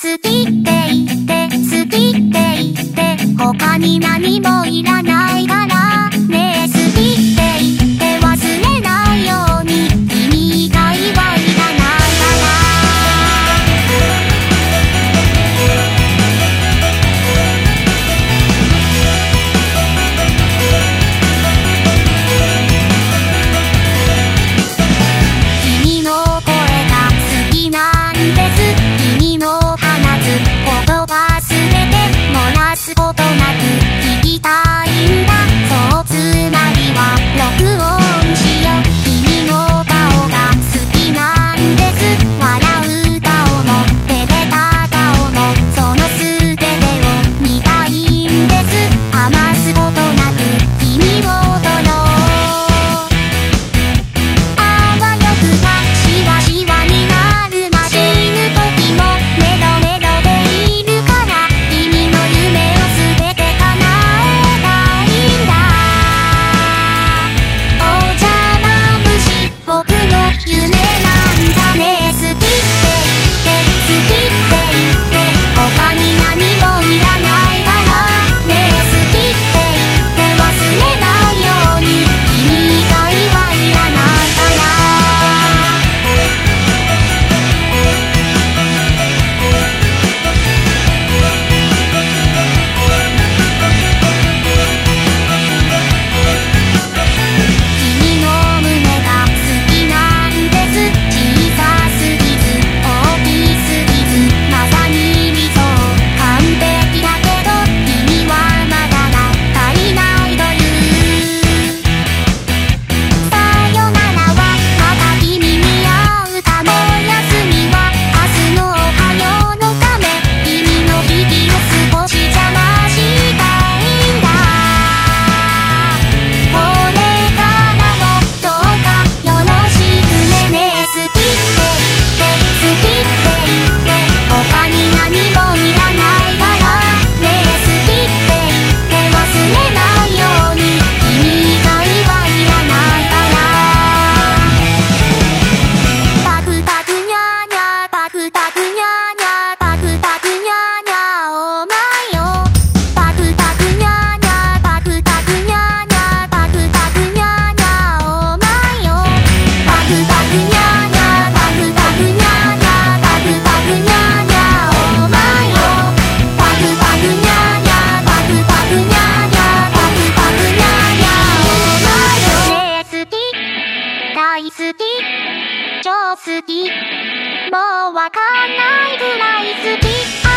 好きって言って好きって言って他に何もいらない。好き。もうわかんないぐらい好き。